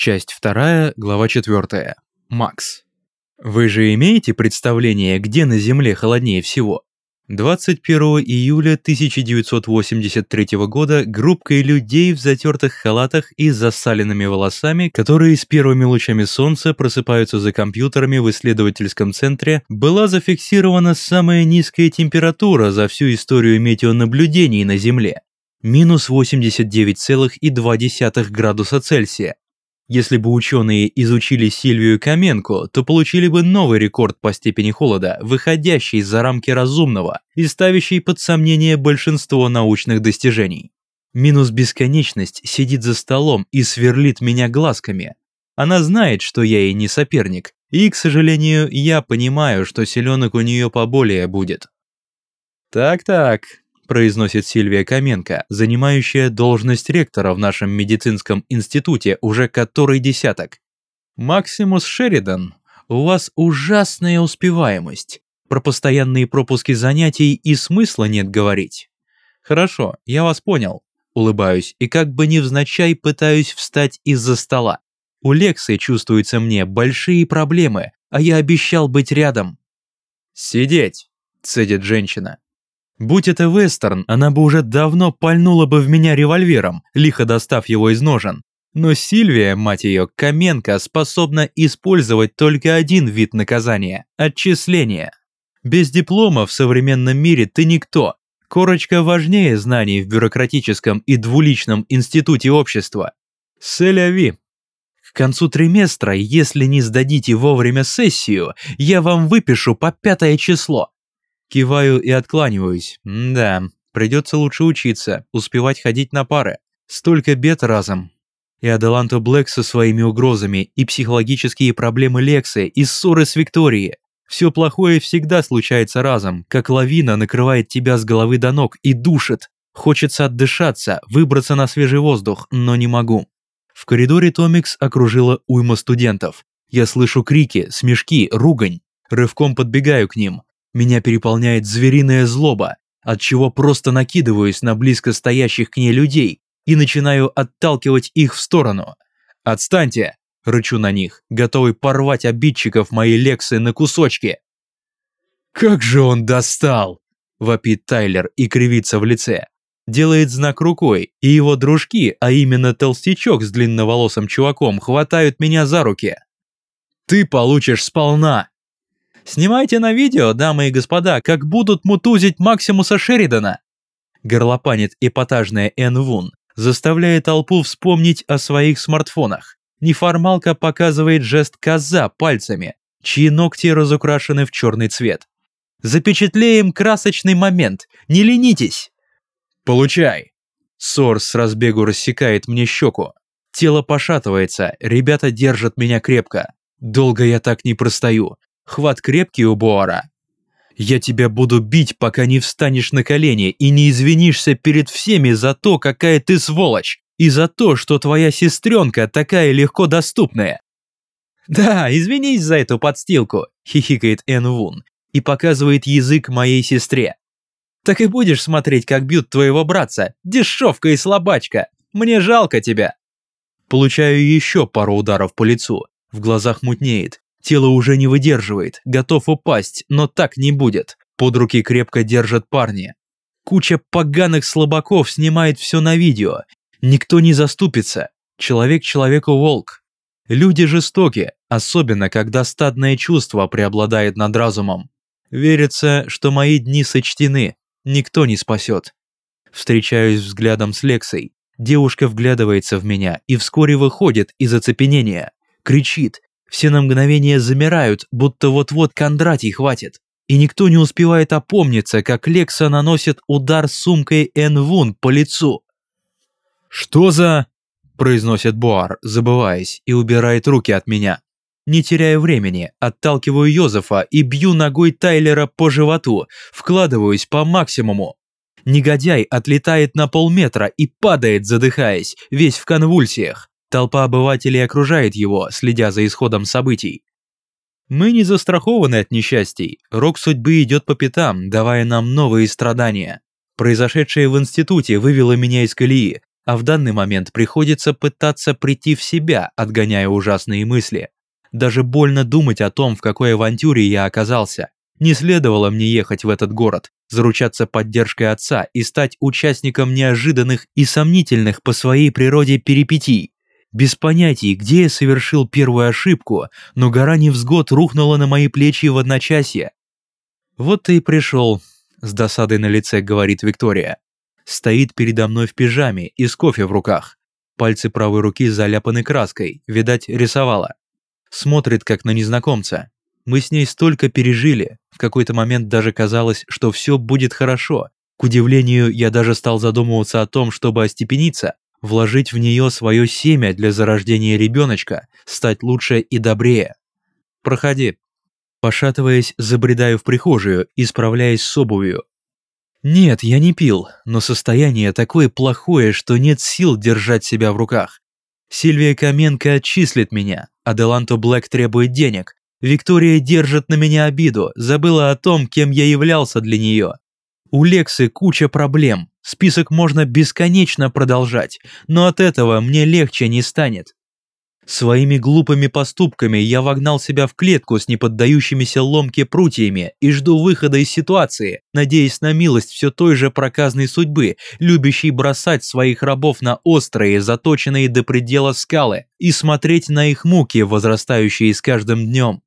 Часть 2, глава 4. Макс. Вы же имеете представление, где на Земле холоднее всего? 21 июля 1983 года группкой людей в затертых халатах и засаленными волосами, которые с первыми лучами солнца просыпаются за компьютерами в исследовательском центре, была зафиксирована самая низкая температура за всю историю метеонаблюдений на Земле – минус 89,2 градуса Цельсия. Если бы ученые изучили Сильвию Каменко, то получили бы новый рекорд по степени холода, выходящий за рамки разумного и ставящий под сомнение большинство научных достижений. Минус бесконечность сидит за столом и сверлит меня глазками. Она знает, что я ей не соперник, и, к сожалению, я понимаю, что селенок у нее поболее будет. Так-так, произносит Сильвия Каменко, занимающая должность ректора в нашем медицинском институте уже который десяток. Максимус Шеридан, у вас ужасная успеваемость. Про постоянные пропуски занятий и смысла нет говорить. Хорошо, я вас понял. Улыбаюсь и как бы невзначай пытаюсь встать из-за стола. У Лексы, чувствуется мне, большие проблемы, а я обещал быть рядом. «Сидеть», – цедит женщина. Будь это вестерн, она бы уже давно пальнула бы в меня револьвером, лихо достав его из ножен. Но Сильвия, мать ее, Каменко, способна использовать только один вид наказания – отчисление. Без диплома в современном мире ты никто. Корочка важнее знаний в бюрократическом и двуличном институте общества. Селяви. К концу триместра, если не сдадите вовремя сессию, я вам выпишу по пятое число. Киваю и откланиваюсь. Да, придется лучше учиться, успевать ходить на пары. Столько бед разом. И Аделанто Блэк со своими угрозами, и психологические проблемы Лексы, и ссоры с Викторией. Все плохое всегда случается разом, как лавина накрывает тебя с головы до ног и душит. Хочется отдышаться, выбраться на свежий воздух, но не могу. В коридоре Томикс окружила уйма студентов. Я слышу крики, смешки, ругань. Рывком подбегаю к ним. Меня переполняет звериная злоба, от чего просто накидываюсь на близко стоящих к ней людей и начинаю отталкивать их в сторону. «Отстаньте!» – рычу на них, готовый порвать обидчиков моей лексы на кусочки. «Как же он достал!» – вопит Тайлер и кривится в лице. Делает знак рукой, и его дружки, а именно толстячок с длинноволосым чуваком, хватают меня за руки. «Ты получишь сполна!» Снимайте на видео, дамы и господа, как будут мутузить Максимуса Шеридана. Горлопанит эпатажная Эн Вун, заставляя толпу вспомнить о своих смартфонах. Неформалка показывает жест коза пальцами, чьи ногти разукрашены в черный цвет. Запечатлеем красочный момент, не ленитесь. Получай. Сорс с разбегу рассекает мне щеку. Тело пошатывается, ребята держат меня крепко. Долго я так не простою. Хват крепкий у Буара. Я тебя буду бить, пока не встанешь на колени и не извинишься перед всеми за то, какая ты сволочь, и за то, что твоя сестренка такая легко доступная. Да, извинись за эту подстилку, хихикает Эн Вун и показывает язык моей сестре. Так и будешь смотреть, как бьют твоего братца, дешевка и слабачка. Мне жалко тебя. Получаю еще пару ударов по лицу. В глазах мутнеет. Тело уже не выдерживает, готов упасть, но так не будет. Под руки крепко держат парни. Куча поганых слабаков снимает все на видео. Никто не заступится. Человек человеку волк. Люди жестоки, особенно когда стадное чувство преобладает над разумом. Верится, что мои дни сочтены, никто не спасет. Встречаюсь взглядом с Лексой. Девушка вглядывается в меня и вскоре выходит из оцепенения. Кричит, все на мгновение замирают, будто вот-вот Кондратий хватит. И никто не успевает опомниться, как Лекса наносит удар сумкой Энвун по лицу. «Что за...» – произносит Буар, забываясь, и убирает руки от меня. Не теряя времени, отталкиваю Йозефа и бью ногой Тайлера по животу, вкладываюсь по максимуму. Негодяй отлетает на полметра и падает, задыхаясь, весь в конвульсиях. Толпа обывателей окружает его, следя за исходом событий. Мы не застрахованы от несчастий, рок судьбы идет по пятам, давая нам новые страдания. Произошедшее в институте вывело меня из колеи, а в данный момент приходится пытаться прийти в себя, отгоняя ужасные мысли. Даже больно думать о том, в какой авантюре я оказался. Не следовало мне ехать в этот город, заручаться поддержкой отца и стать участником неожиданных и сомнительных по своей природе перипетий. Без понятий, где я совершил первую ошибку, но гора невзгод рухнула на мои плечи в одночасье. «Вот ты и пришел», – с досадой на лице говорит Виктория. Стоит передо мной в пижаме и с кофе в руках. Пальцы правой руки заляпаны краской, видать, рисовала. Смотрит, как на незнакомца. Мы с ней столько пережили, в какой-то момент даже казалось, что все будет хорошо. К удивлению, я даже стал задумываться о том, чтобы остепениться, вложить в нее свое семя для зарождения ребеночка, стать лучше и добрее. «Проходи». Пошатываясь, забредаю в прихожую, исправляясь с обувью. Нет, я не пил, но состояние такое плохое, что нет сил держать себя в руках. Сильвия Каменко отчислит меня, а Деланто Блэк требует денег, Виктория держит на меня обиду, забыла о том, кем я являлся для нее. У Лексы куча проблем, список можно бесконечно продолжать, но от этого мне легче не станет. Своими глупыми поступками я вогнал себя в клетку с неподдающимися ломке прутьями и жду выхода из ситуации, надеясь на милость все той же проказной судьбы, любящей бросать своих рабов на острые, заточенные до предела скалы и смотреть на их муки, возрастающие с каждым днем.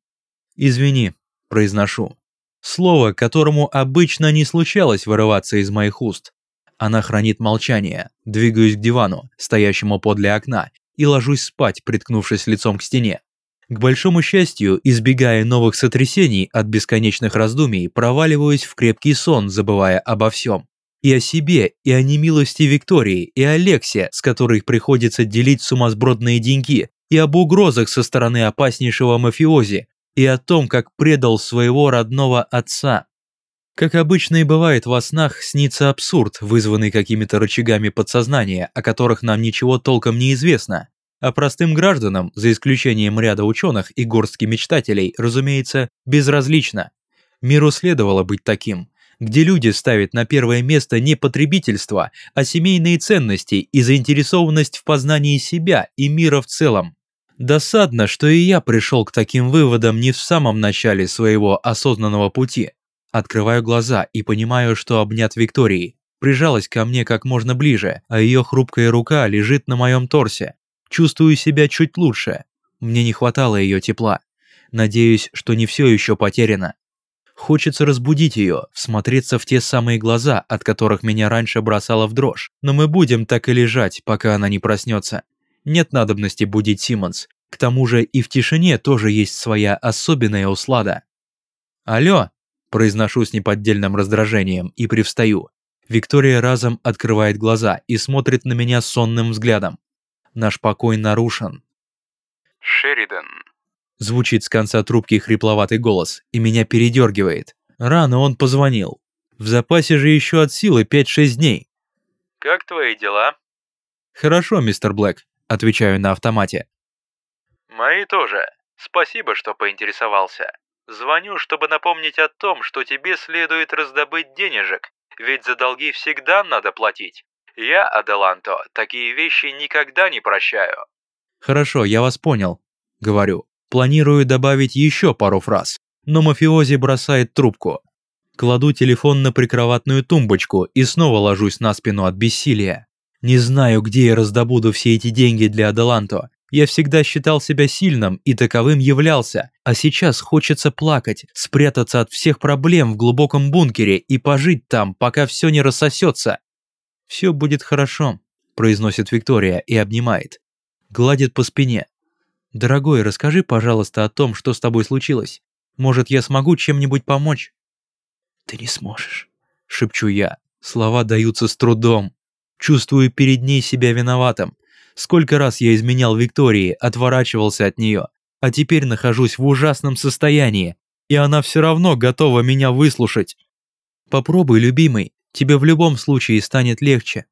«Извини», – произношу. Слово, которому обычно не случалось вырываться из моих уст. Она хранит молчание, двигаюсь к дивану, стоящему подле окна, и ложусь спать, приткнувшись лицом к стене. К большому счастью, избегая новых сотрясений от бесконечных раздумий, проваливаюсь в крепкий сон, забывая обо всем. И о себе, и о немилости Виктории, и о Лексе, с которой приходится делить сумасбродные деньги, и об угрозах со стороны опаснейшего мафиози, и о том, как предал своего родного отца. Как обычно и бывает во снах, снится абсурд, вызванный какими-то рычагами подсознания, о которых нам ничего толком не известно. А простым гражданам, за исключением ряда ученых и горстки мечтателей, разумеется, безразлично. Миру следовало быть таким, где люди ставят на первое место не потребительство, а семейные ценности и заинтересованность в познании себя и мира в целом. Досадно, что и я пришел к таким выводам не в самом начале своего осознанного пути. Открываю глаза и понимаю, что обнят Викторией. Прижалась ко мне как можно ближе, а ее хрупкая рука лежит на моем торсе. Чувствую себя чуть лучше. Мне не хватало ее тепла. Надеюсь, что не все еще потеряно. Хочется разбудить ее, всмотреться в те самые глаза, от которых меня раньше бросало в дрожь. Но мы будем так и лежать, пока она не проснется. Нет надобности будить Симмонс. К тому же и в тишине тоже есть своя особенная услада. «Алло!» – произношу с неподдельным раздражением и привстаю. Виктория разом открывает глаза и смотрит на меня сонным взглядом. Наш покой нарушен. «Шеридан», – звучит с конца трубки хрипловатый голос, и меня передергивает. Рано он позвонил. В запасе же еще от силы 5-6 дней. «Как твои дела?» «Хорошо, мистер Блэк отвечаю на автомате. Мои тоже. Спасибо, что поинтересовался. Звоню, чтобы напомнить о том, что тебе следует раздобыть денежек, ведь за долги всегда надо платить. Я, Аделанто, такие вещи никогда не прощаю. Хорошо, я вас понял. Говорю. Планирую добавить еще пару фраз, но мафиози бросает трубку. Кладу телефон на прикроватную тумбочку и снова ложусь на спину от бессилия. Не знаю, где я раздобуду все эти деньги для Адаланто. Я всегда считал себя сильным и таковым являлся, а сейчас хочется плакать, спрятаться от всех проблем в глубоком бункере и пожить там, пока все не рассосется. «Все будет хорошо», – произносит Виктория и обнимает. Гладит по спине. «Дорогой, расскажи, пожалуйста, о том, что с тобой случилось. Может, я смогу чем-нибудь помочь?» «Ты не сможешь», – шепчу я. Слова даются с трудом. Чувствую перед ней себя виноватым. Сколько раз я изменял Виктории, отворачивался от нее, а теперь нахожусь в ужасном состоянии, и она все равно готова меня выслушать. Попробуй, любимый, тебе в любом случае станет легче.